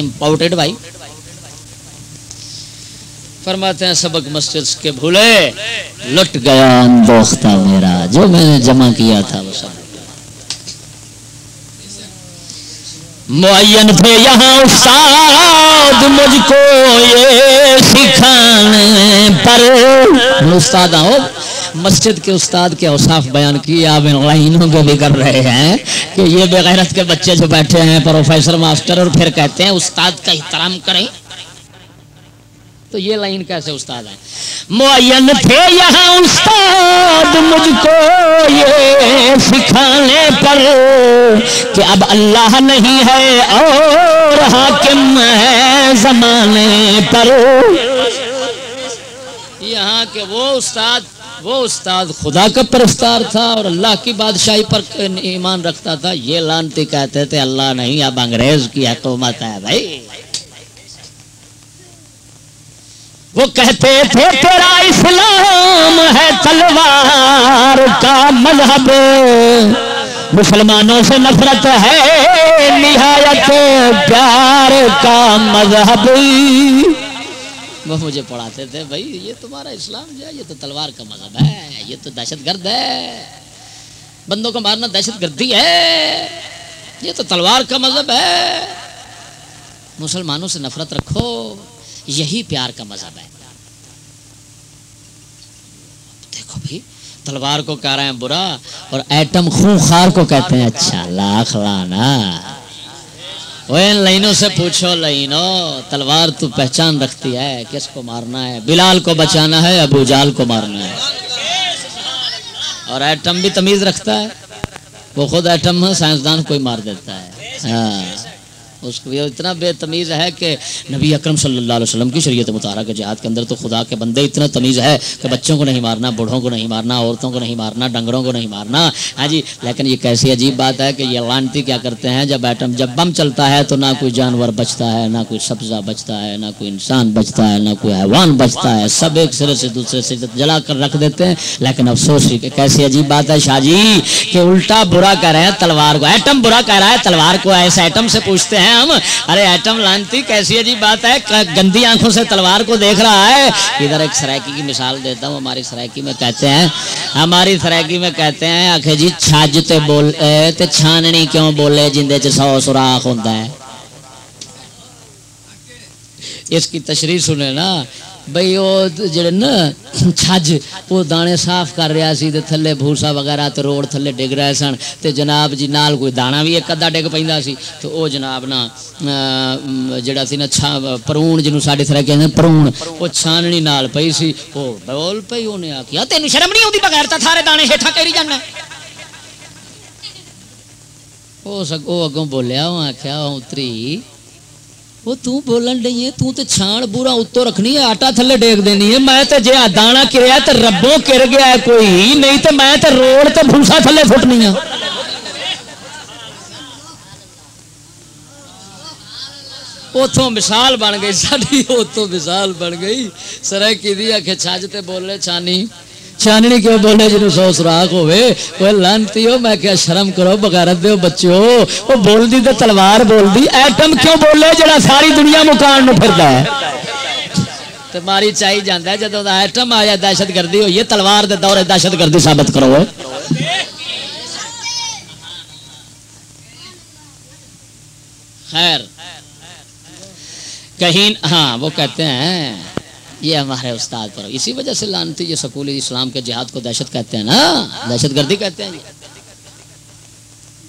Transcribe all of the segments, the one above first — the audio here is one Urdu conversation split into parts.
امپورٹڈ بھائی فرماتے ہیں سبق مسجد کے بھولے، لٹ گیا اندوختہ میرا، جو میں نے جمع کیا تھا وہ سب معین تھے یہاں استاد، مجھ کو یہ سکھانے پر۔ استاد آؤ مسجد کے استاد کے اوصاف بیان کیے، آپ ان لائنوں کے بھی کر رہے ہیں کہ یہ بغیرت کے بچے جو بیٹھے ہیں، پروفیسر، ماسٹر، اور پھر کہتے ہیں، استاد کا احترام کریں۔ تو یہ لائن کیسے استاد ہے؟ معین تھے یہاں استاد، مجھ کو یہ سکھانے پر کہ اب اللہ نہیں ہے اور حاکم ہے زمانے پر۔ یہاں کے وہ استاد وہ استاد خدا کا پرستار تھا اور اللہ کی بادشاہی پر ایمان رکھتا تھا، یہ لانتی کہتے تھے، اللہ نہیں، اب انگریز کی حکومت ہے بھائی۔ وہ کہتے تھے، تیرا اسلام ہے تلوار کا مذہب۔ مسلمانوں سے نفرت ہے، نہایت پیار کا مذہب۔ وہ مجھے پڑھاتے تھے، بھائی یہ تمہارا اسلام جو ہے، یہ تو تلوار کا مذہب ہے، یہ تو دہشت گرد ہے۔ بندوں کو مارنا دہشت گردی ہے۔ یہ تو تلوار کا مذہب ہے۔ مسلمانوں سے نفرت رکھو، یہی پیار کا مذہب ہے۔ دیکھو بھائی، تلوار کو کہہ رہے ہیں برا اور ایٹم خون خار کو کہتے ہیں۔ اچھا لاکھ لانا۔ ان لائنوں سے پوچھو لائنوں تلوار تو پہچان رکھتی ہے، کس کو مارنا ہے؟ بلال کو بچانا ہے، ابو جال کو مارنا ہے؟ اور ایٹم بھی تمیز رکھتا ہے؟ وہ خود ایٹم سائنسدان کوئی مار دیتا ہے۔ ہاں۔ اس کو اتنا بے تمیز ہے کہ نبی اکرم صلی اللہ علیہ وسلم کی شریعت مطالعہ کے جہاد کے اندر تو خدا کے بندے اتنا تمیز ہے کہ بچوں کو نہیں مارنا، بوڑھوں کو نہیں مارنا، عورتوں کو نہیں مارنا، ڈنگروں کو نہیں مارنا۔ ہاں جی لیکن یہ کیسی عجیب بات ہے کہ یہ لانتی کیا کرتے ہیں؟ جب ایٹم، جب بم چلتا ہے تو نہ کوئی جانور بچتا ہے، نہ کوئی سبزہ بچتا ہے، نہ کوئی انسان بچتا ہے، نہ کوئی حیوان بچتا ہے۔ سب ایک سرے سے دوسرے سے جلا کر رکھ دیتے ہیں۔ لیکن افسوس ہی کہ کیسی عجیب بات ہے شاہ جی کہ الٹا برا کہہ رہے ہیں، تلوار کو، ایٹم برا کہہ رہا ہے، تلوار کو ایسے ایٹم سے پوچھتے ہیں ہم۔ ارے ایٹم لانتی، کیسی عجیب بات ہے۔ گندی آنکھوں سے تلوار کو دیکھ رہا ہے۔ ادھر ایک سرائکی کی مثال دیتا ہوں۔ ہماری سرائکی میں کہتے ہیں، ہماری سرائکی میں کہتے ہیں آخر جی چھج تے بول تے چھاننی کیوں بولے جندے چ سو سوراخ ہوتا ہے۔ اس کی تشریح سنے نا۔ بھائی وہ جڑے نا چھج وہ دانے صاف کر رہا سی تے تھلے بھوسا وغیرہ تے روڈ تھلے ڈگ رہے سن۔ تے جناب جی نال کوئی دانا بھی ایک ادا ڈگ پیندا سی۔ تے او جناب نا جڑا سی نا چھا، پرون جنوں ساڈے طرح کہندے پرون۔ او چھاننی نال پئی سی۔ او بول پئی اونے آکھیا تینوں شرم نہیں اوندی بغیر تا تھارے دانے ہیٹھا کری جانا او سگ او اگوں بولیا، او آکھیا، اتری وہ تو بولن ڈئی ہے تو تے چھان بورا اتو رکھنی ہے آٹا تھلے ڈیک دینی ہے میں تے جے دانا کریا تے ربوں کر گیا ہے کوئی نہیں تے میں تے روڑ تے بھوسا تھلے پھٹنی ہے اتوں مثال بن گئی ساری اتوں مثال بن گئی سرکی دی آخ چھج تے بولے چھانی چاننی کیوں بولے جن سو سوراخ ہوے وہ لانتی ہو؟ میں کیا شرم کرو، بغیرت دیو بچو وہ بول دی تے تلوار بول دی ایٹم کیوں بولے؟ جڑا ساری دنیا مکان نو پھردا ہے۔ تے ماری چاہی جاندا ہے، جدوں دا ایٹم آیا دہشت گردی ہوئی ہے، تلوار دے دور دہشت گردی ثابت کرو۔ خیر۔ کہیں ہاں وہ کہتے ہیں یہ ہمارے استاد پر۔ اسی وجہ سے لانتی یہ سکول اسلام کے جہاد کو دہشت کہتے ہیں نا، دہشت گردی کہتے ہیں۔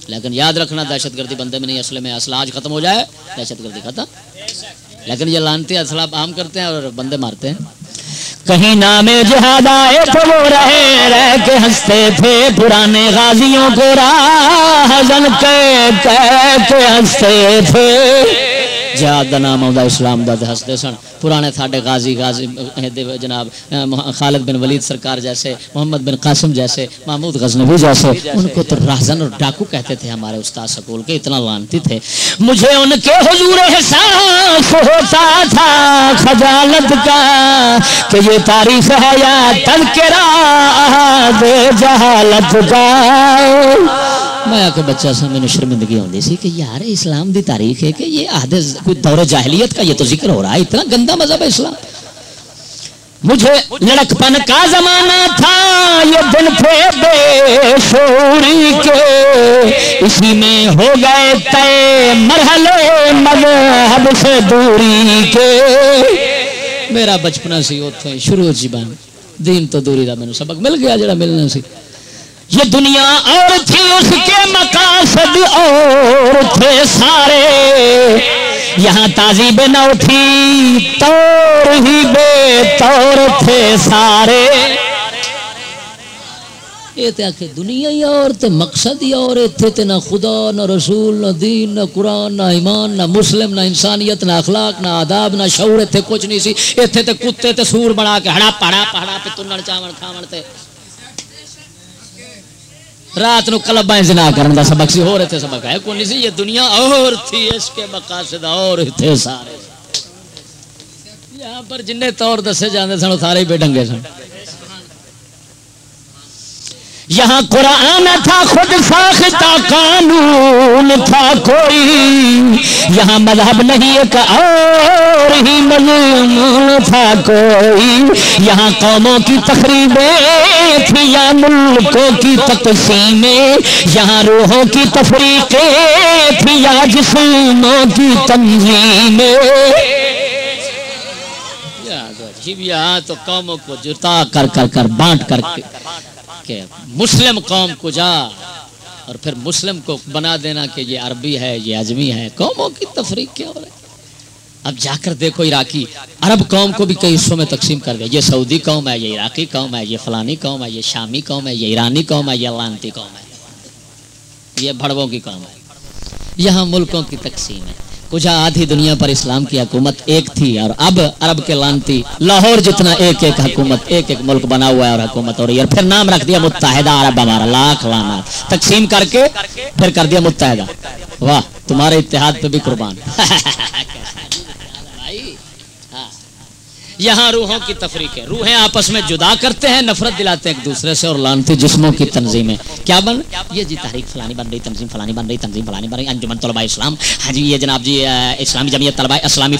لیکن یاد رکھنا، دہشت گردی بندے میں نہیں، اصل میں اسلحہ ختم ہو جائے، دہشت گردی ختم۔ لیکن یہ لانتی اسلحہ عام کرتے ہیں اور بندے مارتے ہیں۔ کہیں نام جہاد آئے تو وہ رہے، رہ کے ہنستے تھے پرانے غازیوں کو راہ کے ہنستے تھے۔ جہاد دا نام آؤں اسلام دا ہستے سن۔ پرانے تھاڑے غازی غازی جناب خالد بن ولید سرکار جیسے، محمد بن قاسم جیسے، محمود غزنوی جیسے۔ ان کو تو رازن اور ڈاکو کہتے تھے ہمارے استاد سکول کے، اتنا لانتی تھے۔ مجھے ان کے حضور احساس ہوتا تھا، خجالت کا، کہ یہ تاریخ ہے یا تذکرہ دے جہالت کا۔ میں آ کے بچہ سا میں شرمندگی آتی سی کہ یار اسلام دی تاریخ ہے کہ یہ عہد کوئی دور جاہلیت کا یہ تو ذکر ہو رہا ہے، اتنا گندا مذہب ہے اسلام۔ مجھے لڑک پن کا زمانہ تھا، یہ دن تھے بے شوری کے۔ اسی میں ہو گئے تے مرحلے مذہب سے دوری کے۔ میرا بچپنا سی اتوں شروع جی بن دین تو دوری کا مینو سبق مل گیا جڑا ملنا سی۔ یہ دنیا اور تھی اس کے مقاصد اور تھے سارے۔ یہاں تازی بے نہ اٹھی تور ہی بے تور تھے سارے۔ یہ آخ دنیا ہی اور تے مقصد ہی اور اتنے تے نہ خدا، نہ رسول، نہ دین، نہ قرآن، نہ ایمان، نہ مسلم، نہ انسانیت، نہ اخلاق، نہ آداب، نہ شعور اتنے کچھ نہیں سی۔ اتنے تے کتے تے سور بنا کے ہڑا پہڑا پہڑا پہ تنن چاون کھاون تے۔ رات نو کلبا زنا کرنے دا سبق سی ہو رہے تھے سبق ہے۔ کون سی، یہ دنیا اور تھی اس کے مقاصد اور تھے سارے۔ یہاں پر جن طور دسے جاندے سن سارے بے ڈنگے سن۔ یہاں قرآن تھا، خود ساختہ قانون تھا کوئی۔ یہاں مذہب نہیں، ایک اور ہی مضمون تھا کوئی۔ یہاں قوموں کی تقریبیں تھی یا ملکوں کی تقسیمیں۔ یہاں روحوں کی تفریقیں تھی یا جسموں کی تنظیمیں۔ جی یہاں تو قوموں کو جتا کر کر کر، بانٹ کر کے۔ کہ مسلم قوم کو جا اور پھر مسلم کو بنا دینا کہ یہ عربی ہے، یہ اجمی ہے۔ قوموں کی تفریق کیا ہو رہا ہے؟ اب جا کر دیکھو عراقی۔ عرب قوم کو بھی کئی حصوں میں تقسیم کر دیا۔ یہ سعودی قوم ہے، یہ عراقی قوم ہے، یہ فلانی قوم ہے، یہ شامی قوم ہے، یہ ایرانی قوم ہے، یہ لانتی قوم ہے۔ یہ بھڑووں کی قوم ہے۔ یہاں ملکوں کی تقسیم ہے۔ کچھ آدھی دنیا پر اسلام کی حکومت ایک تھی اور اب عرب کے لانتی لاہور جتنا ایک ایک حکومت، ایک ایک ملک بنا ہوا ہے اور حکومت ہو رہی ہے۔ پھر نام رکھ دیا متحدہ عرب، ہمارا لاکھ لانا تقسیم کر کے پھر کر دیا متحدہ۔ واہ، تمہارے اتحاد پہ بھی قربان۔ یہاں روحوں کی تفریق ہے۔ روحیں آپس میں جدا کرتے ہیں، نفرت دلاتے ہیں ایک دوسرے سے اور لانتی جسموں کی تنظیمیں کیا بن؟ یہ جی تحریک فلانی بن رہی، تنظیم فلانی بن رہی، تنظیم فلانی بن رہی۔ انجمن طلباء اسلام۔ ہاں جی یہ جناب جی اسلامی جمعیت طلباء اسلامی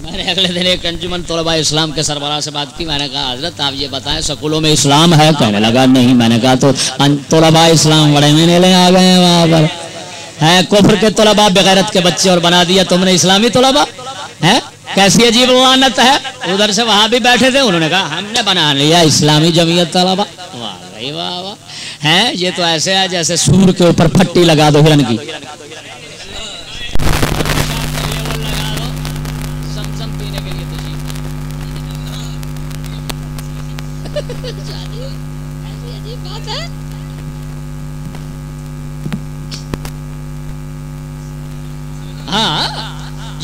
میں نے اگلے دن ایک انجمن طلباء اسلام کے سربراہ سے بات کی۔ میں نے کہا، حضرت آپ یہ بتائیں، سکولوں میں اسلام ہے؟ کہنے لگا، نہیں۔ میں نے کہا تو طلباء اسلام بڑے مہینے لے آ گئے ہیں وہاں پر۔ ہے کفر کے طلبا بغیرت کے بچے اور بنا دیا تم نے اسلامی طلبا ہے کیسی عجیب وانت ہے؟ ادھر سے وہاں بھی بیٹھے تھے، انہوں نے کہا، ہم نے بنا لیا اسلامی جمعیت طلبا واہ واہ واہ۔ ہے یہ تو ایسے ہے جیسے سور کے اوپر پھٹی لگا دو ہرن کی۔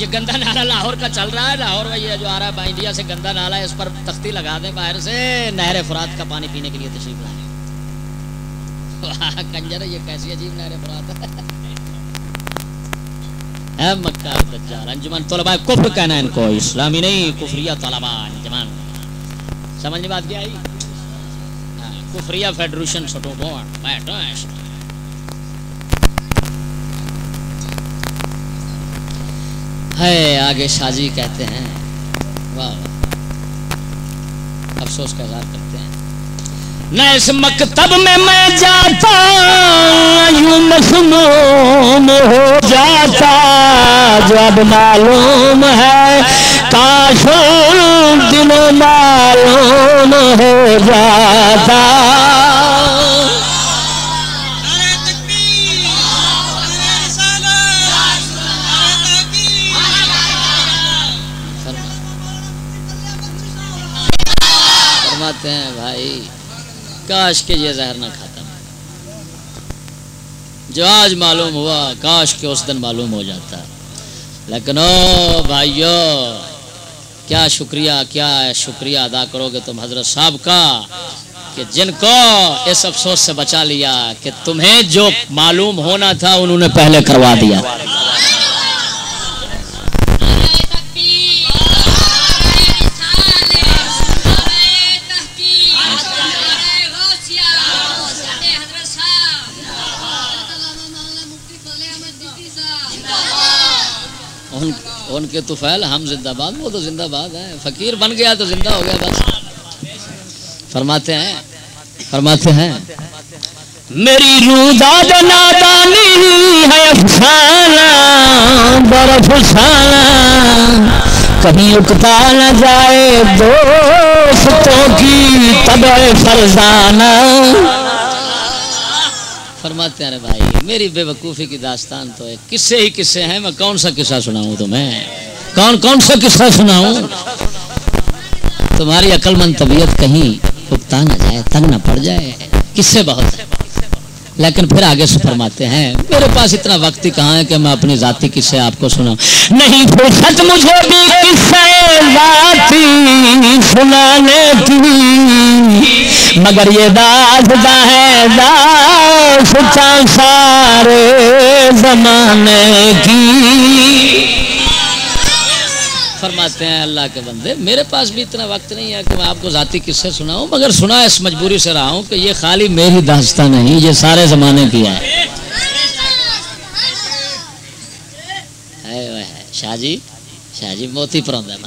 یہ گندا نالا لاہور کا چل رہا ہے، لاہور میں یہ جو آ رہا ہے انڈیا سے گندا نالا ہے، اس پر تختی لگا دیں باہر سے، نہر فرات کا پانی پینے کے لیے تشریف لائیں۔ کنجر، یہ کیسی عجیب نہر فرات ہے۔ مکہ دجال، انجمن طلباء، کفر کہنا ہے ان کو، اسلامی نہیں، کفریہ طلباء، انجمن۔ سمجھ میں بات کیا آئی؟ ہاں، کفریہ فیڈریشن چھوٹو بورڈ بیٹھو ایسا ہے، آگے شاجی کہتے ہیں۔ واہ۔ افسوس کا اظہار کرتے ہیں۔ نہ اس مکتب میں میں جاتا، یوں مسموم ہو جاتا۔ جب معلوم ہے کاش دن معلوم ہو جاتا۔ فرماتے ہیں بھائی؟ کاش کے یہ زہر نہ کھاتا جو آج معلوم ہوا، کاش کے اس دن معلوم ہو جاتا۔ لیکن او بھائیو، کیا شکریہ کیا شکریہ ادا کرو گے تم حضرت صاحب کا کہ جن کو اس افسوس سے بچا لیا کہ تمہیں جو معلوم ہونا تھا، انہوں نے پہلے کروا دیا۔ ان کے توفیل ہم زندہ باد، وہ تو زندہ باد ہیں فقیر بن گیا تو زندہ ہو گیا بس۔ فرماتے ہیں فرماتے ہیں۔ میری روداد نادانی ہے، افسانہ، برف سالہ کہیں اکتا نہ جائے دوستوں کی طبع فرزانہ۔ فرماتے ہیں بھائی۔ میری بے وقوفی کی داستان تو ہے کسے ہی قصے ہیں۔ میں کون سا قصہ سناؤں تمہیں کون کون سا قصہ سناؤں؟ تمہاری عقل مند طبیعت کہیں اکتا نہ جائے، تنگ نہ پڑ جائے۔ کس سے بہت ہیں۔ لیکن پھر آگے سے فرماتے ہیں، میرے پاس اتنا وقت ہی کہاں ہے کہ میں اپنی ذاتی قصے آپ کو سناؤں؟ نہیں فرصت مجھے بھی قصے ذاتی سنانے کی مگر یہ داد ہے داستا سارے زمانے کی۔ فرماتے ہیں اللہ کے بندے، میرے پاس بھی اتنا وقت نہیں ہے کہ میں آپ کو ذاتی کس سے سناؤں، مگر سنا اس مجبوری سے رہا ہوں کہ یہ خالی میری داستان نہیں، یہ سارے زمانے کی ہے۔ شاہ جی شاہ جی موتی پروندہ ہے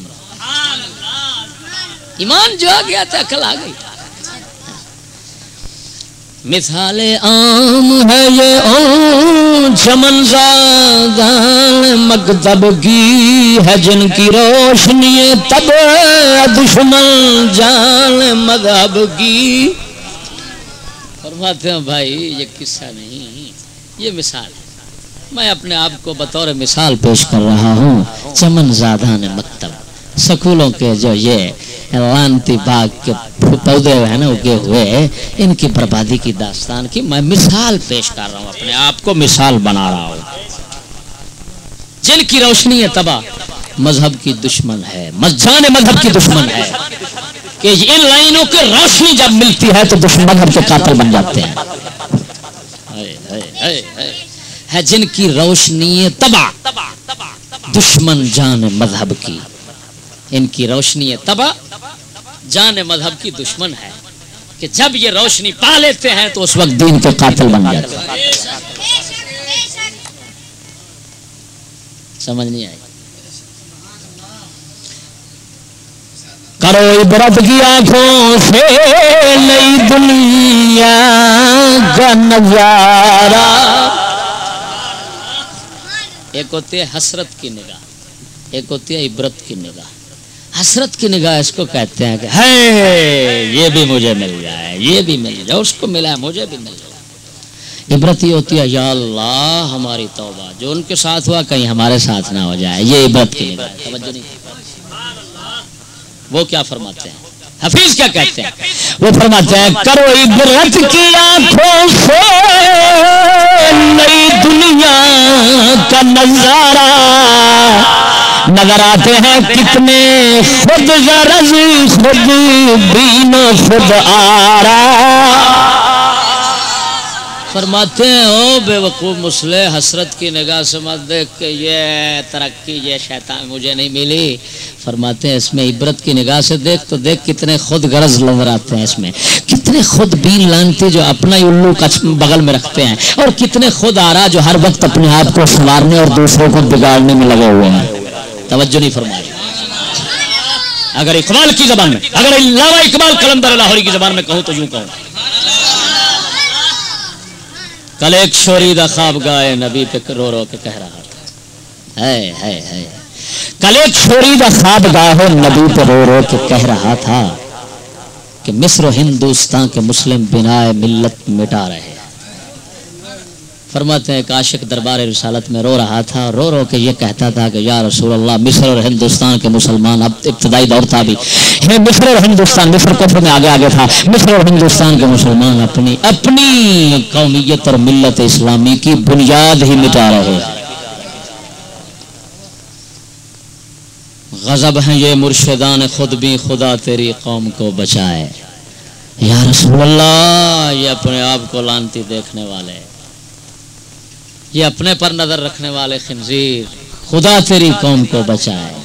ایمان جو آ گیا تھا کل آ گئی۔ مثال عام ہے یہ چمن زادان مکتب کی ہے جن کی روشنی تب دشمن جان مذہب کی۔ فرماتے ہیں بھائی، یہ قصہ نہیں، یہ مثال ہے۔ میں اپنے آپ کو بطور مثال پیش کر رہا ہوں۔ چمن زادان مکتب، سکولوں کے جو یہ لانتی باغ کے پودے ہیں نا اگے ہوئے، ان کی بربادی کی داستان کی میں مثال پیش کر رہا ہوں، اپنے آپ کو مثال بنا رہا ہوں۔ جن کی روشنی ہے تباہ، مذہب کی دشمن ہے جان مذہب کی دشمن ہے۔ کہ ان لائنوں کی روشنی جب ملتی ہے تو دشمن مذہب کے قاتل بن جاتے ہیں۔ ہے جن کی روشنی تباہ، دشمن جان مذہب کی۔ ان کی روشنی تباہ جان مذہب کی دشمن ہے کہ جب یہ روشنی پا لیتے ہیں تو اس وقت دین کے قاتل بن جاتے ہیں۔ سمجھ نہیں آئی۔ کرو عبرت کی آنکھوں سے نئی دنیا کا نظارہ۔ ایک ہوتی ہے حسرت کی نگاہ، ایک ہوتی ہے عبرت کی نگاہ۔ حسرت کی نگاہ اس کو کہتے ہیں کہ ہے یہ بھی مجھے مل جائے، یہ بھی مل جائے، اس کو ملا ہے مجھے بھی مل جائے۔ عبرت یہ ہوتی ہے، یا اللہ، ہماری توبہ، جو ان کے ساتھ ہوا، کہیں ہمارے ساتھ نہ ہو جائے۔ یہ عبرت کی نگاہ توجہ نہیں۔ وہ کیا فرماتے ہیں؟ حفیظ کیا کہتے ہیں؟ وہ فرماتے ہیں، کرو عبرت کی آنکھوں سے نئی دنیا کا نظارہ۔ نظر آتے ہیں کتنے خود غرض، خود بین خود آرا۔ فرماتے ہیں، او بے وقوع مسلح، حسرت کی نگاہ سے مت دیکھ کے یہ ترقی، یہ شیطان مجھے نہیں ملی۔ فرماتے ہیں، اس میں عبرت کی نگاہ سے دیکھ تو دیکھ کتنے خود غرض نظر آتے ہیں اس میں۔ کتنے خود بین لانتے جو اپنا ہی الو بغل میں رکھتے ہیں اور کتنے خود آ رہا جو ہر وقت اپنے آپ کو سنوارنے اور دوسروں کو بگاڑنے میں لگے ہوئے ہیں۔ توجہ نہیں فرمائی۔ اگر اقبال کی زبان میں، اگر علامہ اقبال کلندر لاہوری کی زبان میں کہوں تو یوں کہوں کل ایک شوری دا خواب گائے نبی پہ رو رو کے کہہ رہا تھا۔ ہے ہے ہے کل ایک شوری دا خواب گاہ نبی پہ رو رو کے کہہ رہا تھا کہ مصر و ہندوستان کے مسلم بنائے ملت مٹا رہے فرماتے ہیں ایک عاشق دربار رسالت میں رو رہا تھا، رو رو کے یہ کہتا تھا کہ یا رسول اللہ، مصر اور ہندوستان کے مسلمان اب ابتدائی دور تھا بھی۔ مصر اور ہندوستان، مصر کفر میں آگے آگے تھا۔ مصر اور ہندوستان کے مسلمان اپنی اپنی قومیت اور ملت اسلامی کی بنیاد ہی مٹا رہے غضب ہیں یہ مرشدان، خود بھی خدا تیری قوم کو بچائے۔ یا رسول اللہ، یہ اپنے آپ کو لانتی دیکھنے والے۔ یہ اپنے پر نظر رکھنے والے خنزیر خدا تیری قوم کو بچائے۔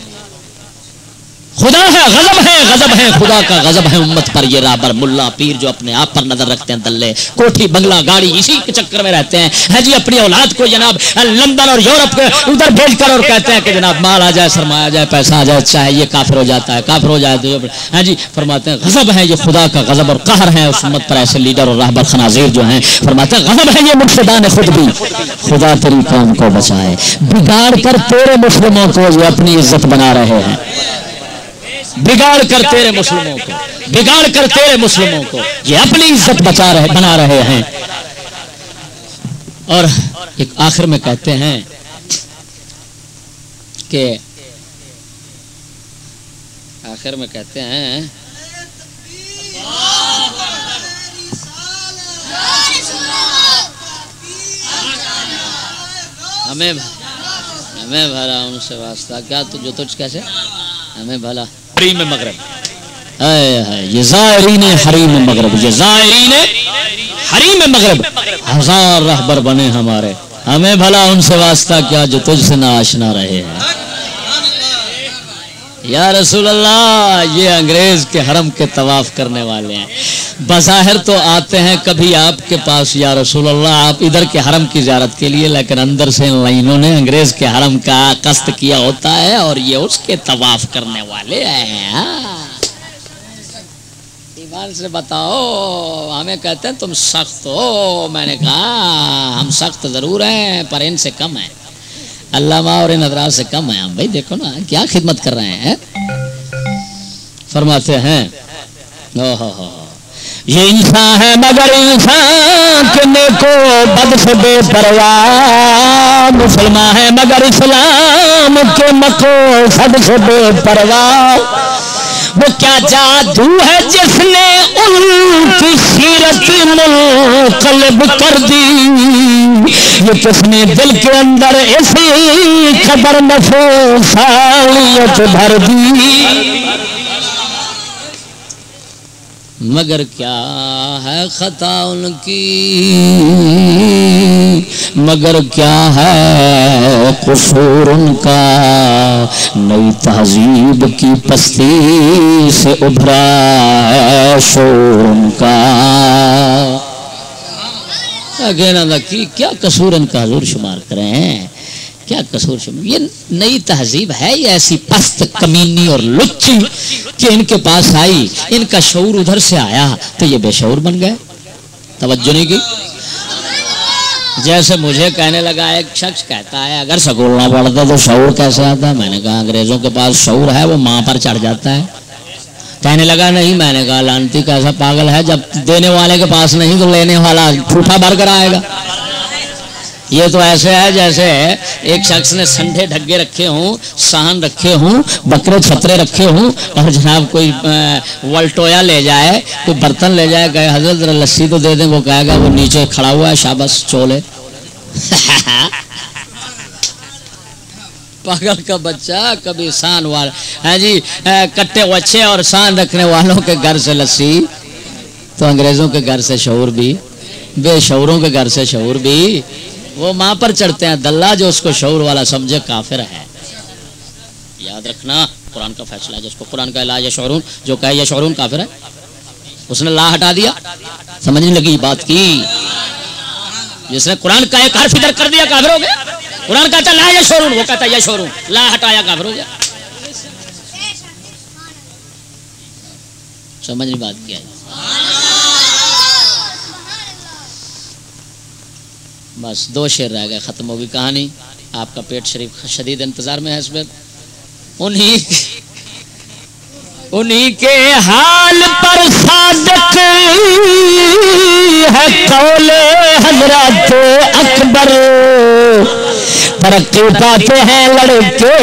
خدا ہے، غضب ہے غضب ہے، خدا کا غضب ہے امت پر یہ رابر، ملا، پیر جو اپنے آپ پر نظر رکھتے ہیں، دلے، کوٹھی، بنگلہ، گاڑی، اسی کے چکر میں رہتے ہیں۔ ہے جی اپنی اولاد کو جناب، لندن اور یورپ کے ادھر بھیج کر اور کہتے ہیں کہ جناب، مال آ جائے، سرمایہ آ جائے، پیسہ آ جائے، چاہے یہ کافر ہو جاتا ہے، کافر ہو جائے تو ہے جی فرماتے ہیں، غضب ہے یہ خدا کا غضب اور قہر ہے اس امت پر، ایسے لیڈر اور راہبر خنازیر جو ہیں۔ فرماتے ہیں، غضب ہے یہ مرشدان خود بھی۔ خدا تیری قوم کو بچائے۔ بگاڑ کر تیرے مسلموں کو یہ اپنی عزت بنا رہے ہیں۔ بگاڑ کر تیرے مسلموں کو، بگاڑ کر تیرے مسلموں کو۔ یہ اپنی عزت بچا رہے، بنا رہے ہیں۔ اور ایک آخر میں کہتے ہیں کہ آخر میں کہتے ہیں، ہمیں ہمیں بھرا ان سے واسطہ۔ کیا تو جو تجھ کیسے؟ ہمیں بھلا۔ حریم مغرب۔ یہ زائرین حریم مغرب، یہ زائرین حریم مغرب۔ ہزار رہبر بنے ہمارے۔ ہمیں بھلا ان سے واسطہ کیا جو تجھ سے نہ آشنا رہے ہیں۔ یا رسول اللہ، یہ انگریز کے حرم کے طواف کرنے والے ہیں۔ بظاہر تو آتے ہیں کبھی آپ کے پاس، یا رسول اللہ، آپ ادھر کے حرم کی زیارت کے لیے، لیکن اندر سے ان لائنوں نے انگریز کے حرم کا قصد کیا ہوتا ہے اور یہ اس کے طواف کرنے والے ہیں۔ ہاں۔ ایمان سے بتاؤ، ہمیں کہتے ہیں تم سخت ہو۔ میں نے کہا، ہم سخت ضرور ہیں، پر ان سے کم ہیں۔ علامہ اور ان حضرات سے کم ہیں۔ ہم بھائی دیکھو نا، کیا خدمت کر رہے ہیں۔ فرماتے ہیں۔ یہ انسان ہے مگر انسان کے نیکو بد سے بے پرواہ، مسلمان ہے مگر اسلام کے مکو سب سے بے پرواہ۔ وہ کیا جادو ہے جس نے ان کی سیرت قلب کر دی؟ یہ کس نے دل کے اندر ایسی خبر نفو سالیت بھر دی؟ مگر کیا ہے خطا ان کی؟ مگر کیا ہے قصور ان کا؟ نئی تہذیب کی پستی سے ابھرا ہے شور ان کا۔ کہنا کی کیا قصور ان کا حضور شمار کریں؟ ہیں کیا قصور شمار یہ نئی تہذیب ہے، یہ ایسی پست کمینی اور لچی کہ ان کے پاس آئی، ان کا شعور ادھر سے آیا تو یہ بے شعور بن گئے۔ توجہ نہیں کی؟ جیسے مجھے کہنے لگا، ایک شخص کہتا ہے، اگر سکول نہ پڑھتا تو شعور کیسے آتا؟ ہے میں نے کہا، انگریزوں کے پاس شعور ہے، وہ ماں پر چڑھ جاتا ہے۔ کہنے لگا، نہیں، میں نے کہا، لانتی کیسا پاگل ہے، جب دینے والے کے پاس نہیں تو لینے والا ٹھوٹا بھر کر آئے گا۔ یہ تو ایسے ہے جیسے ایک شخص نے سنڈے ڈھگے رکھے ہوں سہن رکھے ہوں، بکرے چھترے رکھے ہوں، اور جناب کوئی والٹویا لے جائے، کوئی برتن لے جائے گئے حضرت ذرا لسی تو دے دیں، وہ کہے گا، وہ نیچے کھڑا ہوا ہے شابس چولے پاگل کا بچہ، کبھی سان وال ہے جی کٹے وچھے اور سان رکھنے والوں کے گھر سے لسی۔ تو انگریزوں کے گھر سے شعور بھی، بے شعوروں کے گھر سے شعور بھی۔ وہ ماں پر چڑھتے ہیں۔ دلہ جو اس کو شعور والا سمجھے کافر ہے۔ یاد رکھنا، قرآن کا فیصلہ ہے۔ جس کو قرآن کا علاج شعرون جو کہے، یہ شعرون کافر ہے۔ اس نے لا ہٹا دیا۔ سمجھنے لگی بات کی۔ جس نے قرآن کا ایک حرف ادھر کر دیا، کافر ہو گیا۔ قرآن کہتا لا، یہ شعرون وہ کہتا یہ شعرون لا ہٹایا، کافر ہو گیا۔ سمجھنے بات کیا ہے۔ بس دو شیر رہ گئے، ختم ہوگی کہانی۔ آپ کا پیٹ شریف شدید انتظار میں ہے اس انہی انہی کے حال پر صادق ہے قول حضرت اکبر۔ ترقی پاتے ہیں لڑکے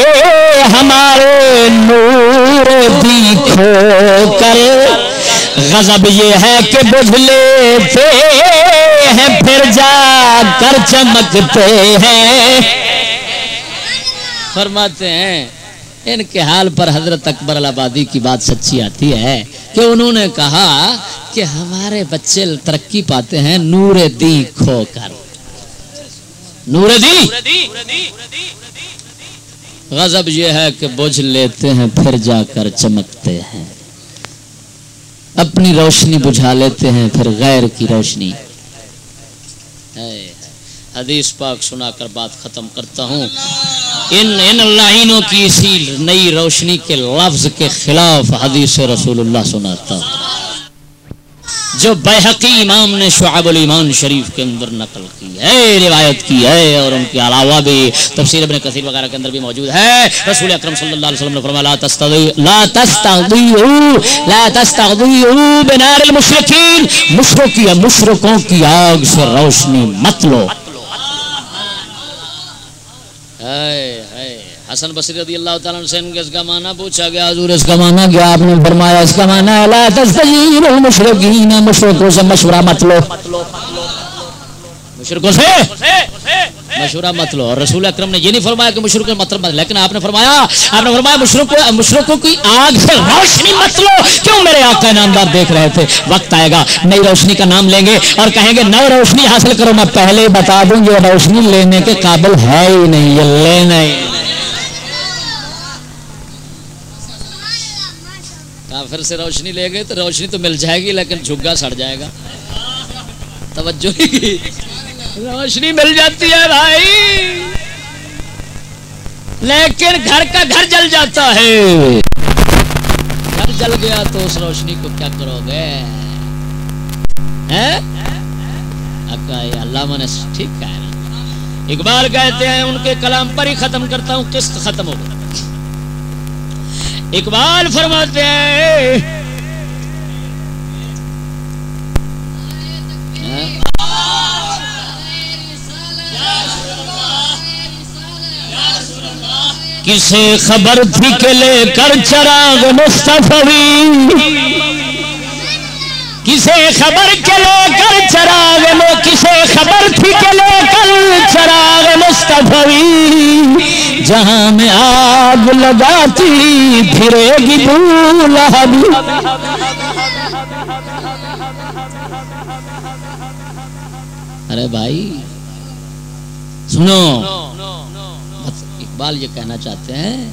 ہمارے نور بھی کھو کر۔ غضب یہ ہے کہ بجلے تھے۔ ہیں، پھر جا کر چمکتے ہیں۔ فرماتے ہیں، ان کے حال پر حضرت اکبر الآبادی کی بات سچی آتی ہے کہ انہوں نے کہا کہ ہمارے بچے ترقی پاتے ہیں نور دی کھو کر۔ نور دی؟ غضب یہ ہے کہ بوجھ لیتے ہیں، پھر جا کر چمکتے ہیں۔ اپنی روشنی بجھا لیتے ہیں، پھر غیر کی روشنی۔ حدیث پاک سنا کر بات ختم کرتا ہوں۔ ان ان لائنوں کی اسی نئی روشنی کے لفظ کے خلاف حدیث رسول اللہ سناتا ہوں۔ جو بحقی امام نے شعب الایمان شریف کے اندر نقل کی ہے، روایت کی ہے، اور ان کے علاوہ بھی تفسیر ابن کثیر وغیرہ کے اندر بھی موجود ہے۔ رسول اکرم صلی اللہ علیہ وسلم نے فرمایا، لا تستغیو لا تستغیو لا تستغیو بنار المشرکین۔ مشرکی مشرکوں کی آگ سے روشنی مت لو۔ حسن بصری رضی اللہ تعالیٰ سے ان کے اس کا معنی پوچھا گیا، حضور اس کا معنی کیا آپ نے فرمایا؟ اس کا معنی ہے، لا تستجیب المشرکین، مشرکوں سے مشورہ مت لو۔ مشرکوں سے؟ مشورہ مت لو۔ اور رسول اکرم نے یہ نہیں فرمایا کہ مشرق مت مت لیکن آپ نے فرمایا، آپ نے فرمایا مشرقوں مشرقوں کی آگ سے روشنی مت لو۔ کیوں میرے آقا نامدار دیکھ رہے تھے؟ وقت آئے گا، نئی روشنی کا نام لیں گے اور کہیں گے نو روشنی حاصل کرو، میں پہلے بتا دوں، یہ روشنی لینے کے قابل ہے ہی نہیں، یہ لینا ہی نہیں۔ ہاں، کافر سے روشنی لے گئے تو روشنی تو مل جائے گی، لیکن جھگا سڑ جائے گا۔ توجہ روشنی مل جاتی ہے بھائی۔ لیکن گھر کا گھر جل جاتا ہے۔ گھر جل گیا تو اس روشنی کو کیا کرو گے؟ اللہ نے ٹھیک کہا اقبال کہتے ہیں، ان کے کلام پر ہی ختم کرتا ہوں، قسط ختم ہو گئی۔ اقبال فرماتے ہیں۔ کسے خبر تھی کہ لے کر چراغ مصطفی۔ کسے خبر کے لے کر چراغ میں کسے خبر تھی کہ لے کر چراغ مستفی جہاں میں آگ لگاتی، پھرے گی بھولا بھی ارے بھائی، سنو۔ اقبال یہ کہنا چاہتے ہیں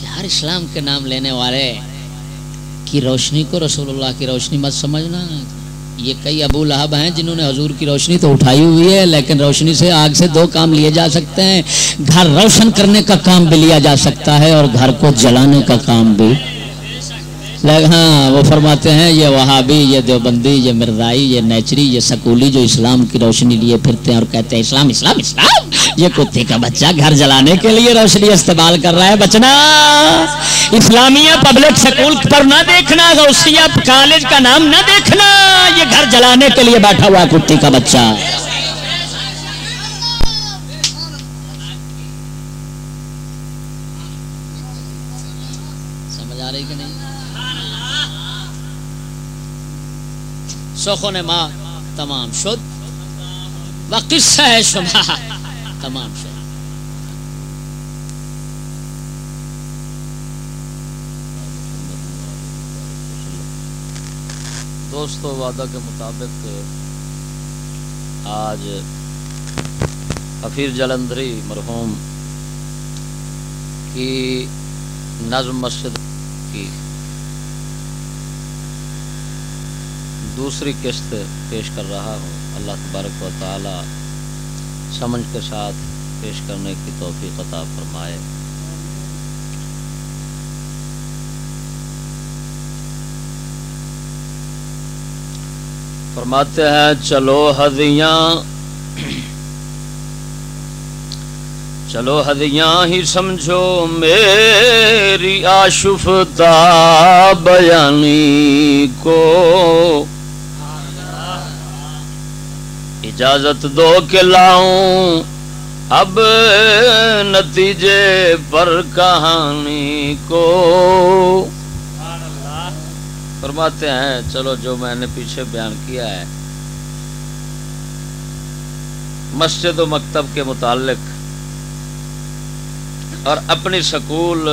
کہ ہر اسلام کے نام لینے والے کی روشنی کو رسول اللہ کی روشنی مت سمجھنا۔ یہ کئی ابو لہب ہیں جنہوں نے حضور کی روشنی تو اٹھائی ہوئی ہے، لیکن روشنی سے آگ سے دو کام لیے جا سکتے ہیں۔ گھر روشن کرنے کا کام بھی لیا جا سکتا ہے اور گھر کو جلانے کا کام بھی۔ ہاں وہ فرماتے ہیں، یہ وہابی، یہ دیوبندی، یہ مرزائی، یہ نیچری، یہ سکولی جو اسلام کی روشنی لیے پھرتے ہیں اور کہتے ہیں، اسلام اسلام اسلام۔ یہ کتے کا بچہ گھر جلانے کے لیے روشنی استعمال کر رہا ہے، بچنا۔ اسلامیہ پبلک سکول پر نہ دیکھنا، غوثیہ کالج کا نام نہ دیکھنا۔ یہ گھر جلانے کے لیے بیٹھا ہوا کتے کا بچہ۔ سخن ماں تمام شد۔ و قصہ ہے شما تمام شد دوستو، وعدہ کے مطابق آج حفیظ جلندری مرحوم کی نظم مسجد کی دوسری قسط پیش کر رہا ہوں۔ اللہ تبارک و تعالی سمجھ کے ساتھ پیش کرنے کی توفیق عطا فرمائے۔ فرماتے ہیں، چلو ہدیاں۔ چلو ہدیاں ہی سمجھو، میری آشفتا بیانی کو اجازت دو کہ لاؤں۔ اب نتیجے پر کہانی کو۔ فرماتے ہیں، چلو جو میں نے پیچھے بیان کیا ہے۔ مسجد و مکتب کے متعلق اور اپنی سکول،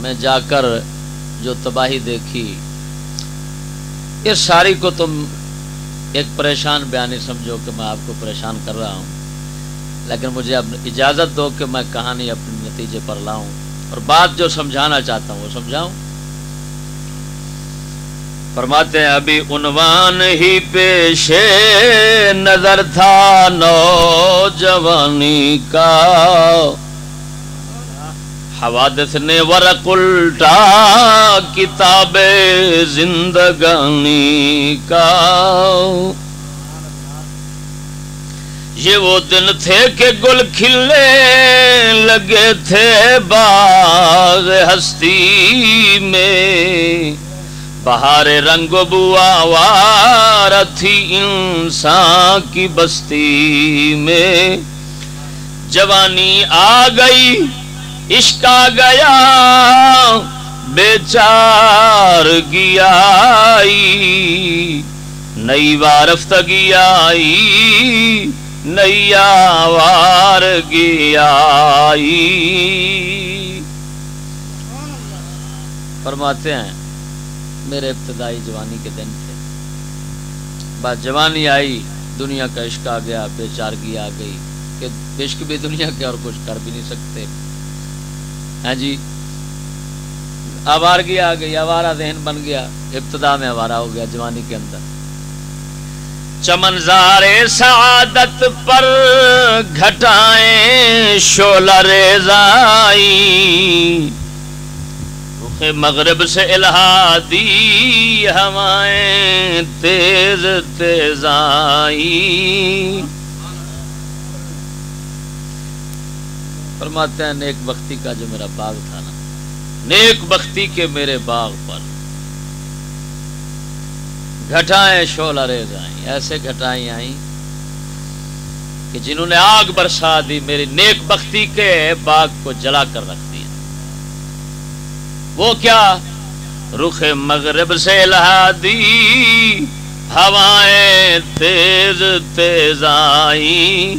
میں جا کر جو تباہی دیکھی۔ اس ساری کو تم ایک پریشان بیانی سمجھو کہ میں آپ کو پریشان کر رہا ہوں، لیکن مجھے اب اجازت دو کہ میں کہانی اپنی نتیجے پر لاؤں اور بات جو سمجھانا چاہتا ہوں وہ سمجھاؤں۔ فرماتے ہیں، ابھی عنوان ہی پیش نظر تھا نوجوانی کا۔ حوادث نے ورق الٹا، کتاب زندگانی کا۔ یہ وہ دن تھے کہ گل کھلنے لگے تھے باغ ہستی میں۔ بہار رنگ و بوا تھی انسان کی بستی میں۔ جوانی آ گئی عشق آ گیا، بیچار گیا نئی وارفتگی آئی نیا وار گیا فرماتے ہیں، میرے ابتدائی جوانی کے دن تھے۔ بس جوانی آئی، دنیا کا عشق آ گیا بے چارگی آ گئی، کہ عشق بھی دنیا کے اور کچھ کر بھی نہیں سکتے۔ ہاں جی۔ آوارگی آ گئی آوارا ذہن بن گیا۔ ابتدا میں آوارا ہو گیا جوانی کے اندر۔ چمنزار سعادت پر گھٹائیں شولہ ریزائی رخ مغرب سے الہادی ہوائیں تیز تیز فرماتے ہیں، نیک بختی کا جو میرا باغ تھا نا، نیک بختی کے میرے باغ پر گھٹائیں شولہ ریز آئیں، ایسے گھٹائیں آئیں کہ جنہوں نے آگ برسا دی، میری نیک بختی کے باغ کو جلا کر رکھ دیا۔ وہ کیا؟ رخ مغرب سے الہادی ہوائیں تیز تیز آئی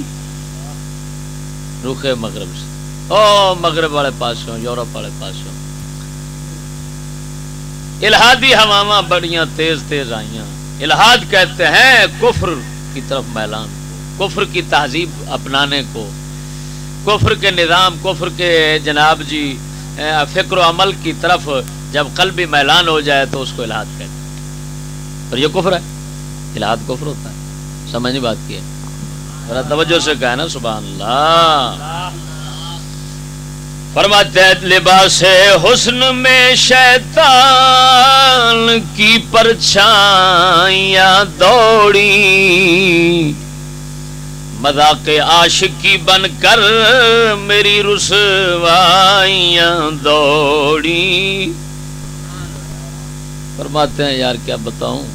رخ مغرب سے او مغرب والے پاسوں، یورپ والے پاسوں۔ الہادی ہوا بڑیاں تیز تیز آئیاں۔ الہاد کہتے ہیں کفر کی طرف میلان کفر کی تہذیب اپنانے کو۔ کفر کے نظام، کفر کے جناب جی فکر و عمل کی طرف جب قلبی میلان ہو جائے تو اس کو الہاد کہتے ہیں۔ اور یہ کفر ہے۔ الہاد کفر ہوتا ہے۔ سمجھنی بات کی ہے۔ ذرا توجہ سے کہا نا سبحان اللہ۔ فرماتے ہیں لباس حسن میں شیطان کی پرچھائیاں دوڑی۔ مذاق عاشقی بن کر میری رسوائیاں دوڑی۔ فرماتے ہیں، یار، کیا بتاؤں؟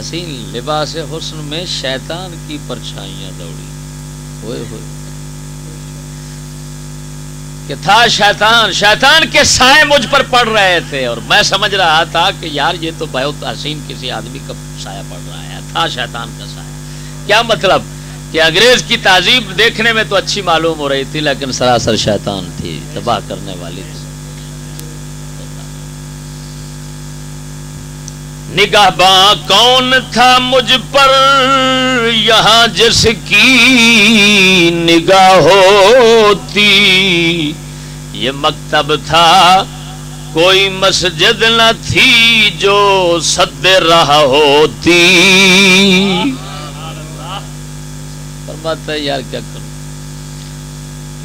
حسین، لباس حسن میں شیطان کی پرچھائیاں دوڑی۔ ہوئے ہوئے۔ کہ تھا شیطان شیطان کے سائے مجھ پر پڑ رہے تھے اور میں سمجھ رہا تھا کہ یار یہ تو بہت حسین کسی آدمی کا سایہ پڑ رہا ہے، تھا شیطان کا سایہ۔ کیا مطلب؟ کہ انگریز کی تہذیب دیکھنے میں تو اچھی معلوم ہو رہی تھی، لیکن سراسر شیطان تھی، تباہ کرنے والی تھی۔ نگاہ باں کون تھا مجھ پر؟ یہاں جس کی نگاہ ہوتی۔ یہ مکتب تھا، کوئی مسجد نہ تھی جو سد رہا ہوتی۔ فرماتا ہے، یار کیا کروں؟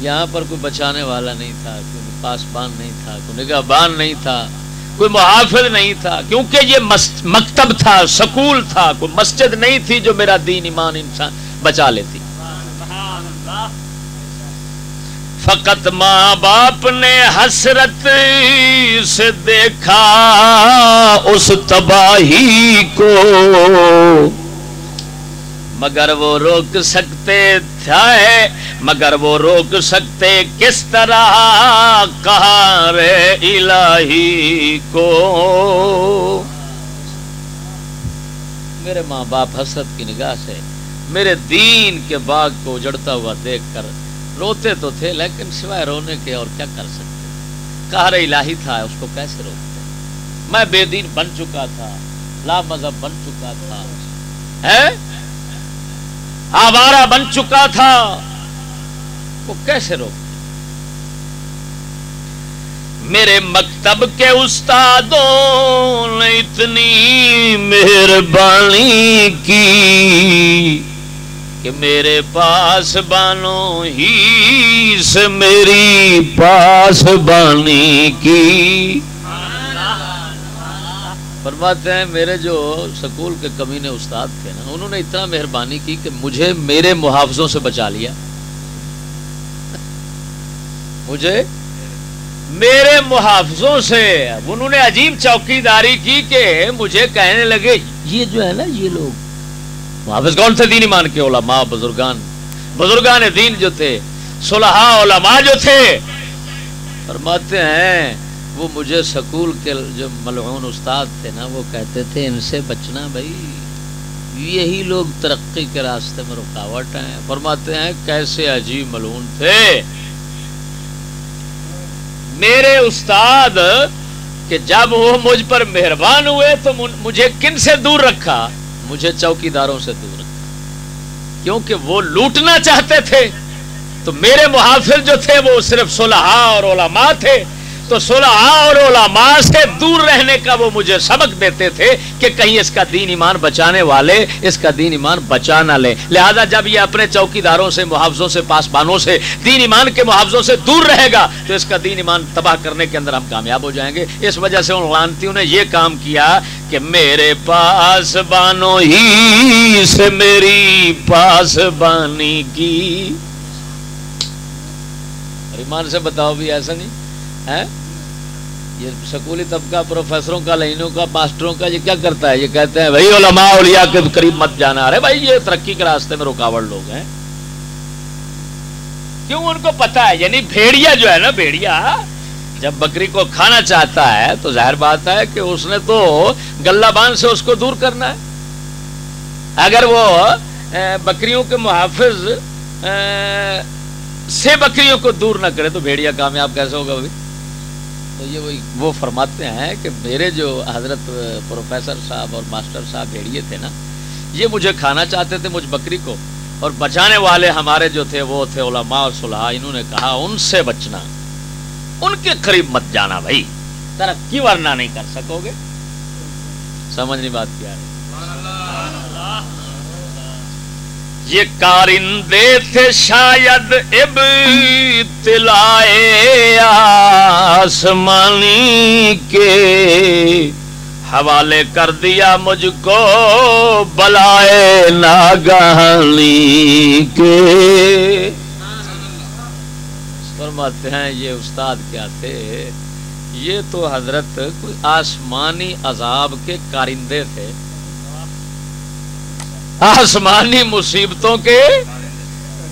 یہاں پر کوئی بچانے والا نہیں تھا، کوئی پاسبان نہیں تھا، کوئی نگاہ بان نہیں تھا۔ کوئی محافظ نہیں تھا، کیونکہ یہ مکتب تھا، سکول تھا، کوئی مسجد نہیں تھی جو میرا دین، ایمان، انسان بچا لیتی۔ فقط ماں باپ نے حسرت سے دیکھا اس تباہی کو، مگر وہ روک سکتے تھے۔ مگر وہ روک سکتے، کس طرح؟ کہا رے الہی کو۔ میرے ماں باپ حسرت کی نگاہ سے میرے دین کے باغ کو اجڑتا ہوا دیکھ کر روتے تو تھے، لیکن سوائے رونے کے اور کیا کر سکتے؟ کہا رے الہی تھا، اس کو کیسے روکتے؟ میں بے دین بن چکا تھا، لا مذہب بن چکا تھا۔ ہے؟ آوارہ بن چکا تھا۔ وہ کیسے روک میرے مکتب کے استادوں نے اتنی مہربانی کی کہ میرے پاس بانو ہی سے میری پاس بانی کی۔ فرماتے ہیں میرے جو سکول کے کمینے استاد تھے نا، انہوں نے اتنا مہربانی کی کہ مجھے میرے محافظوں سے بچا لیا۔ مجھے میرے محافظوں سے انہوں نے عجیب چوکی داری کی کہ مجھے کہنے لگے، یہ جو ہے نا، یہ لوگ محافظ کون تھے دینی مان کے علماء، بزرگان؟ بزرگان دین جو تھے، صلحاء علماء جو تھے، فرماتے ہیں، وہ مجھے سکول کے جو ملعون استاد تھے نا، وہ کہتے تھے، ان سے بچنا بھائی، یہی لوگ ترقی کے راستے میں رکاوٹ ہیں۔ فرماتے ہیں، کیسے عجیب ملعون تھے۔ میرے استاد، کہ جب وہ مجھ پر مہربان ہوئے تو مجھے کن سے دور رکھا؟ مجھے چوکی داروں سے دور رکھا۔ کیونکہ وہ لوٹنا چاہتے تھے، تو میرے محافظ جو تھے وہ صرف صلحاء اور علماء تھے۔ تو صلحاء اور علماء سے دور رہنے کا وہ مجھے سبق دیتے تھے کہ کہیں اس کا دین ایمان بچانے والے اس کا دین ایمان بچا نہ لے لہذا جب یہ اپنے چوکی داروں سے، محافظوں سے، پاسبانوں سے دین ایمان کے محافظوں سے دور رہے گا، تو اس کا دین ایمان تباہ کرنے کے اندر ہم کامیاب ہو جائیں گے۔ اس وجہ سے ان لانتیوں نے یہ کام کیا کہ میرے پاس بانو ہی سے میری پاس بانی کی ایمان سے بتاؤ بھی ایسا نہیں۔ یہ سکولی طبقہ پروفیسروں کا، لائنوں کا ماسٹروں کا، یہ کیا کرتا ہے؟ یہ کہتے ہیں، بھائی علماء اولیاء کے قریب مت جانا۔ ارے بھائی، یہ ترقی کے راستے میں رکاوٹ لوگ ہیں۔ کیوں ان کو پتا ہے؟ یعنی بھیڑیا جو ہے نا، بھیڑیا، جب بکری کو کھانا چاہتا ہے تو ظاہر بات ہے کہ اس نے تو گلہ بان سے اس کو دور کرنا ہے۔ اگر وہ بکریوں کے محافظ سے بکریوں کو دور نہ کرے تو بھیڑیا کامیاب کیسے ہوگا بھائی؟ تو یہ وہی وہ فرماتے ہیں کہ میرے جو حضرت پروفیسر صاحب اور ماسٹر صاحب بھیڑیے تھے نا، یہ مجھے کھانا چاہتے تھے مجھ بکری کو، اور بچانے والے ہمارے جو تھے، وہ تھے علماء اور صلاح انہوں نے کہا ان سے بچنا، ان کے قریب مت جانا بھائی۔ ترقی ورنہ نہیں کر سکو گے۔ سمجھنی بات کیا ہے۔ یہ کارندے تھے شاید اب تلائے آسمانی کے۔ حوالے کر دیا مجھ کو بلائے ناگہانی کے۔ فرماتے ہیں یہ استاد کیا تھے؟ یہ تو حضرت کوئی آسمانی عذاب کے کارندے تھے۔ آسمانی مصیبتوں کے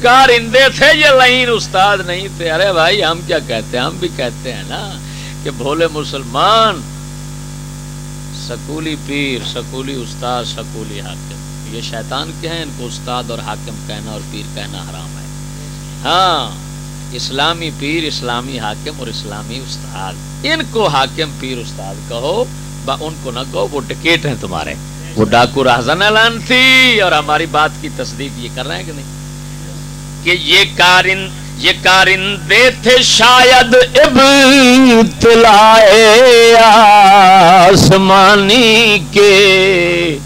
کارندے تھے یہ لائن استاد نہیں تھے؟ ارے بھائی، ہم کیا کہتے ہیں؟ ہم بھی کہتے ہیں نا کہ بھولے مسلمان، سکولی پیر، سکولی استاد، سکولی حاکم۔ یہ شیطان کے ہیں؟ ان کو استاد اور حاکم کہنا اور پیر کہنا حرام ہے۔ ہاں اسلامی پیر، اسلامی حاکم اور اسلامی استاد۔ ان کو حاکم، پیر، استاد کہو ان کو نہ کہو، وہ ٹکیٹ ہیں تمہارے۔ وہ ڈاکو راہزن اعلان تھی اور ہماری بات کی تصدیق یہ کر رہے ہیں کہ نہیں؟ کہ یہ کارن یہ کارندے تھے شاید آسمانی کے۔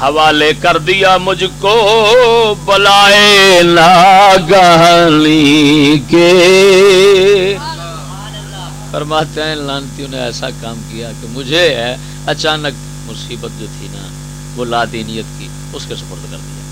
حوالے کر دیا مجھ کو بلائے لاگانی کے۔ فرماتے ہیں، لانتیوں نے ایسا کام کیا کہ مجھے اچانک مصیبت جو تھی نا، وہ لا دینیت کی، اس کے سپرد کر دیا۔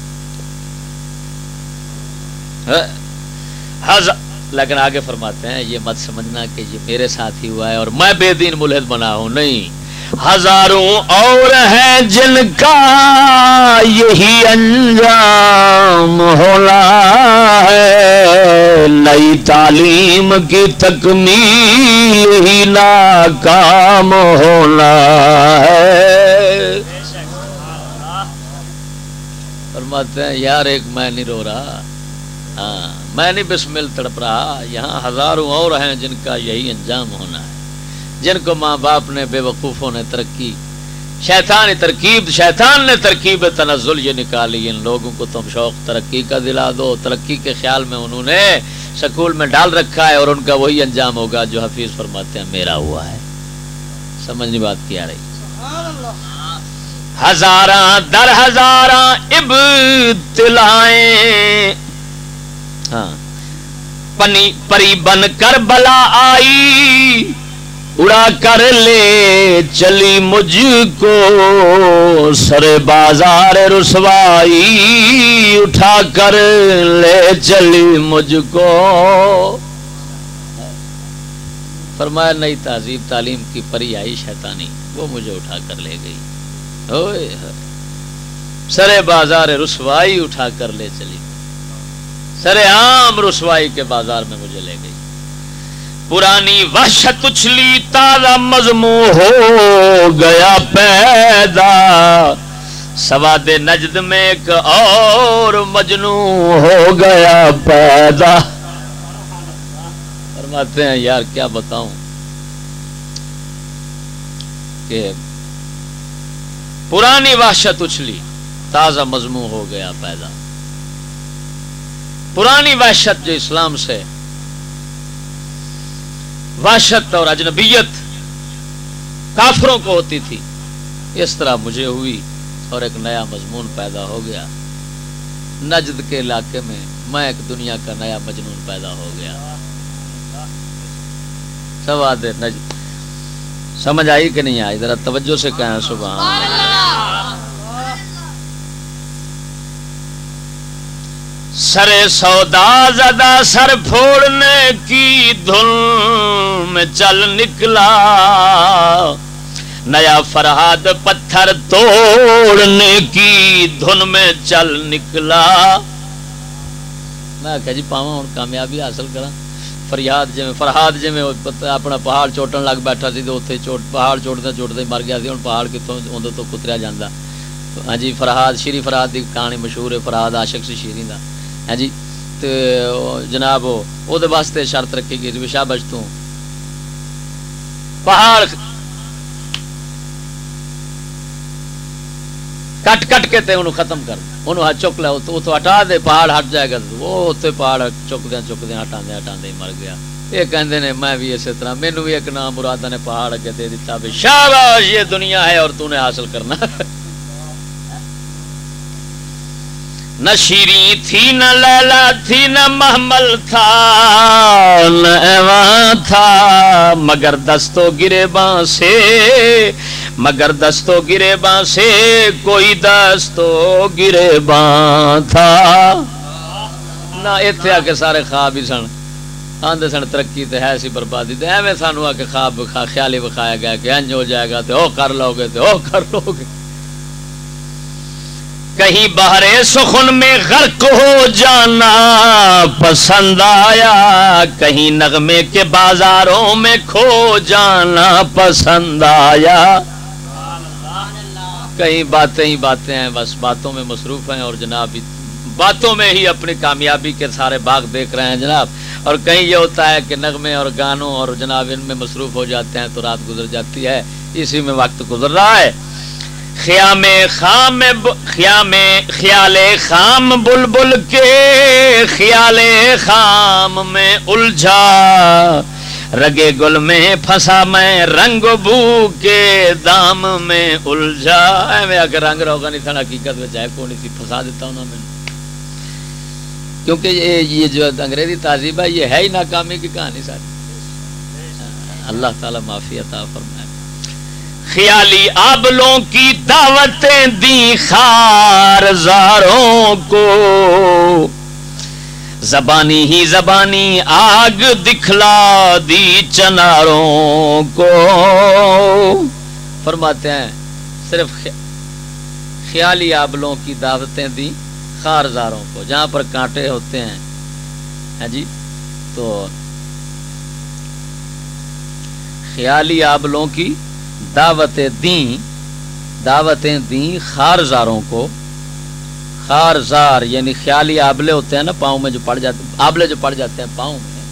لیکن آگے فرماتے ہیں، یہ مت سمجھنا کہ یہ میرے ساتھ ہی ہوا ہے اور میں بے دین ملحد بنا ہوں، نہیں۔ ہزاروں اور ہیں جن کا یہی انجام ہونا ہے۔ نئی تعلیم کی تکمیل ہی ناکام ہونا ہے۔ فرماتے ہیں، یار ایک میں نہیں رو رہا۔ ہاں میں نہیں بسمل تڑپ رہا۔ یہاں ہزاروں اور ہیں جن کا یہی انجام ہونا ہے۔ جن کو ماں باپ نے بے وقوفوں نے ترقی، شیطان ترکیب، شیطان نے ترکیب تنزل یہ نکالی۔ ان لوگوں کو تم شوق، ترقی کا دلا دو۔ ترقی کے خیال میں انہوں نے سکول میں ڈال رکھا ہے اور ان کا وہی انجام ہوگا جو حفیظ فرماتے ہیں، میرا ہوا ہے۔ سمجھنی بات کیا رہی۔ ہزاراں در ہزاراں ابتلائیں ہاں پنی پری بن کر بلا آئی۔ اڑا کر لے، چلی مجھ کو۔ سر بازار رسوائی، اٹھا کر لے، چلی مجھ کو۔ فرمایا نئی تہذیب تعلیم کی پری آئی شیطانی، وہ مجھے اٹھا کر لے گئی۔ ہوئے۔ سر بازار رسوائی، اٹھا کر لے، چلی۔ سر عام رسوائی کے بازار میں مجھے لے گئی۔ پرانی وحشت اچھلی تازہ مضمو ہو گیا پیدا۔ سواد نجد میں ایک اور مجنو ہو گیا پیدا۔ فرماتے ہیں، یار، کیا بتاؤں؟ کہ پرانی وحشت اچھلی تازہ مضمو ہو گیا پیدا۔ پرانی وحشت جو اسلام سے وحشت اور اجنبیت کافروں کو ہوتی تھی۔ اس طرح مجھے ہوئی اور ایک نیا مضمون پیدا ہو گیا۔ نجد کے علاقے میں میں ایک دنیا کا نیا مجنون پیدا ہو گیا۔ سواد نجد۔ سمجھ آئی کہ نہیں آئی؟ ذرا توجہ سے کہیں۔ صبح سر سودا زدہ سر پھوڑنے کی دھن میں چل نکلا۔ نیا فرہاد پتھر توڑنے کی دھن میں چل نکلا۔ میں کہ جی پاوا ہوں کامیابی حاصل کرا فریاد جی فرہاد جی اپنا پہاڑ چوٹن لگ بیٹھا سی تو اتنے چوٹ پہاڑ چوٹتے چوٹتے مر گیا سی ہوں پہاڑ کتوں اندر تو کتریا جانا ہاں جی فرہاد شری فرہاد کی کہانی مشہور ہے فرہاد عاشق سی شیری کا ہے جی؟ تو جناب وہ واسطے شرط رکھی گئی شاہ بج تو۔ پہاڑ کٹ کٹ کے تے انہوں ختم کر انہوں ہاں چک لیا تو ہٹا دے، پہاڑ ہٹ جائے گا۔ وہ اتنے پہاڑ چکدیا چکدیا ہٹا دیا ہٹا مر گیا۔ یہ کہندے نے، میں بھی اسی طرح مینو بھی ایک نام مرادہ نے پہاڑ اگے دے دیتا۔ بھی شاباش، یہ دنیا ہے اور تو نے حاصل کرنا۔ نہ شیری تھی، نہ لیلا تھی، نہ محمل تھا، نہ ایوان تھا۔ مگر دستوں گرے باں سے، مگر دستوں گرے باں سے کوئی دستوں گرے باں تھا۔ نہ اتنے آ کے سارے خواب ہی سن۔ آدھے سن ترقی تو ہے سی بربادی تو ایویں سانو آ کے خواب خیال ہی بکھایا گیا کہ انج ہو جائے گا تو وہ کر لو گے تو وہ کر لو گے۔ کہیں بہرے سخن میں غرق ہو جانا پسند آیا، کہیں نغمے کے بازاروں میں کھو جانا پسند آیا۔ کئی باتیں ہی باتیں ہیں، بس باتوں میں مصروف ہیں اور جناب، باتوں میں ہی اپنی کامیابی کے سارے باغ دیکھ رہے ہیں جناب۔ اور کہیں یہ ہوتا ہے کہ نغمے اور گانوں اور جناب ان میں مصروف ہو جاتے ہیں تو رات گزر جاتی ہے، اسی میں وقت گزر رہا ہے۔ خیام خام خیام خیال خام بل بل کے خیال خام میں الجھا۔ رگے گل میں پھنسا میں رنگ بو کے دام میں الجھا۔ میں اگر رنگ روگا نہیں تھا حقیقت میں چاہے کون سی پھنسا دیتا ہوں نا میں کیونکہ یہ جو انگریزی تہذیب ہے، یہ ہے ہی ناکامی کی کہانی ساری۔ اللہ تعالیٰ معافی عطا فرمائے۔ خیالی آبلوں کی دعوتیں دی خار زاروں کو۔ زبانی ہی زبانی آگ دکھلا دی چناروں کو۔ فرماتے ہیں، صرف خیالی آبلوں کی دعوتیں دی خارزاروں کو۔ جہاں پر کانٹے ہوتے ہیں۔ ہاں جی؟ تو خیالی آبلوں کی دعوتیں دیں دعوتیں دیں خارزاروں کو۔ خارزار یعنی خیالی آبلے ہوتے ہیں نا، پاؤں میں جو پڑ جاتے، آبلے جو پڑ جاتے ہیں، پاؤں میں۔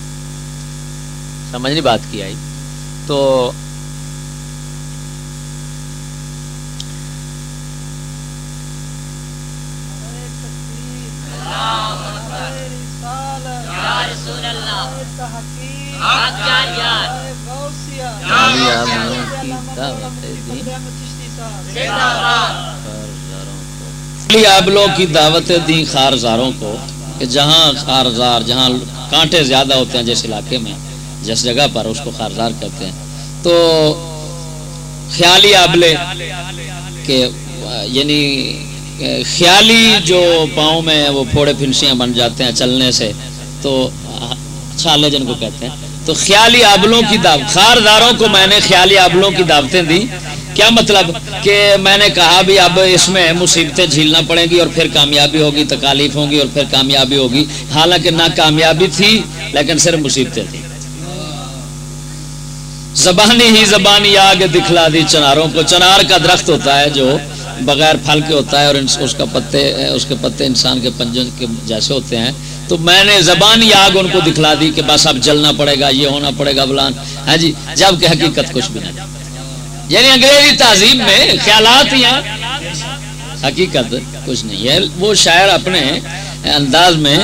سمجھنی بات کی آئی۔ تو علی کی دعوتیں دیں خارزاروں کو کہ جہاں خارزار، جہاں کانٹے زیادہ ہوتے ہیں جس علاقے میں، جس جگہ پر اس کو خارزار کہتے ہیں۔ تو خیالی آبلے کہ یعنی خیالی جو پاؤں میں وہ پھوڑے پھنسیاں بن جاتے ہیں چلنے سے، تو چھالے جن کو کہتے ہیں تو خیالی آبلوں کی دعوت خارداروں کو میں نے خیالی آبلوں کی دعوتیں دی کیا مطلب کہ میں نے کہا بھی اب اس میں مصیبتیں جھیلنا پڑیں گی اور پھر کامیابی ہوگی، تکالیف ہوں گی اور پھر کامیابی ہوگی۔ حالانکہ نہ کامیابی تھی، لیکن صرف مصیبتیں تھیں۔ زبانی ہی زبانی آگ دکھلا دی چناروں کو۔ چنار کا درخت ہوتا ہے جو بغیر پھل کے ہوتا ہے اور اس کا پتے اس کے پتے انسان کے پنجن کے جیسے ہوتے ہیں۔ تو میں نے زبانی آگ ان کو دکھلا دی کہ بس اب جلنا پڑے گا، یہ ہونا پڑے گا بلان ہاں جی جبکہ حقیقت کچھ بھی نہیں۔ یعنی انگریزی تہذیب میں خیالات یا حقیقت کچھ نہیں ہے۔ وہ شاعر اپنے انداز میں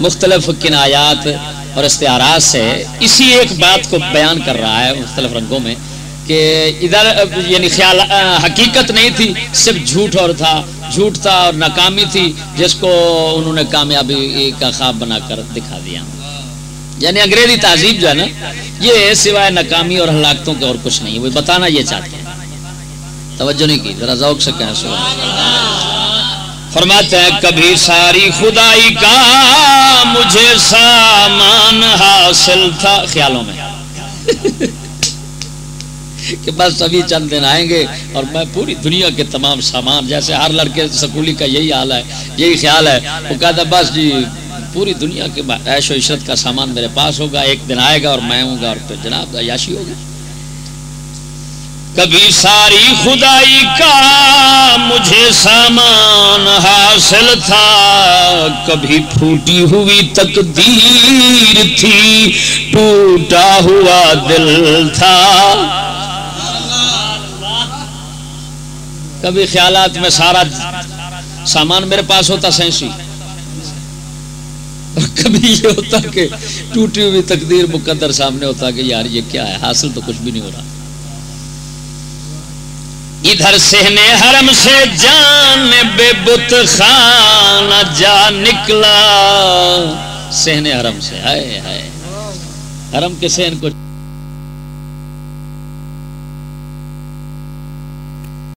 مختلف کنایات اور استعارات سے اسی ایک بات کو بیان کر رہا ہے مختلف رنگوں میں کہ ادھر یعنی خیال، حقیقت نہیں تھی، صرف جھوٹ اور تھا۔ جھوٹ تھا اور ناکامی تھی، جس کو انہوں نے کامیابی کا خواب بنا کر دکھا دیا۔ یعنی انگریزی تہذیب جو ہے نا، یہ سوائے ناکامی اور ہلاکتوں کے اور کچھ نہیں، وہ بتانا یہ چاہتے ہیں۔ توجہ نہیں کی، ذرا ذوق سے کہیں سو فرماتے ہیں، کبھی ساری خدائی کا مجھے سامان حاصل تھا، خیالوں میں۔ کہ بس ابھی چند دن آئیں گے اور میں پوری دنیا کے تمام سامان، جیسے ہر لڑکے سکولی کا یہی حال ہے، یہی خیال ہے۔ وہ کہتا بس جی پوری دنیا کے عیش و عشرت کا سامان میرے پاس ہوگا، ایک دن آئے گا اور میں ہوں گا اور پھر جناب عیاشی ہوگی کبھی ساری خدائی کا مجھے سامان حاصل تھا، کبھی پھوٹی ہوئی تقدیر تھی، ٹوٹا ہوا دل تھا۔ کبھی خیالات میں سارا سامان میرے پاس ہوتا سینسی کبھی یہ ہوتا کہ ٹوٹی ہوئی تقدیر مقدر سامنے ہوتا کہ یار یہ کیا ہے، حاصل تو کچھ بھی نہیں ہو رہا۔ ادھر سہنے حرم سے جان بے بت خان جا نکلا۔ سہنے حرم سے۔ ہائے ہائے۔ حرم کے سہن کو